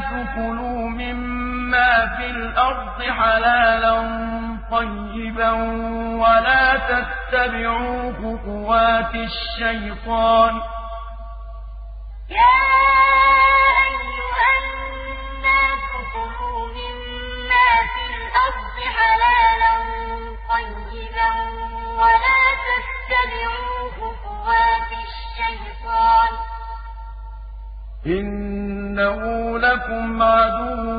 تكلوا مما في الأرض حلالا طيبا ولا تتبعوا خطوات الشيطان إِنَّهُ لَكُمْ عَدُوٌّ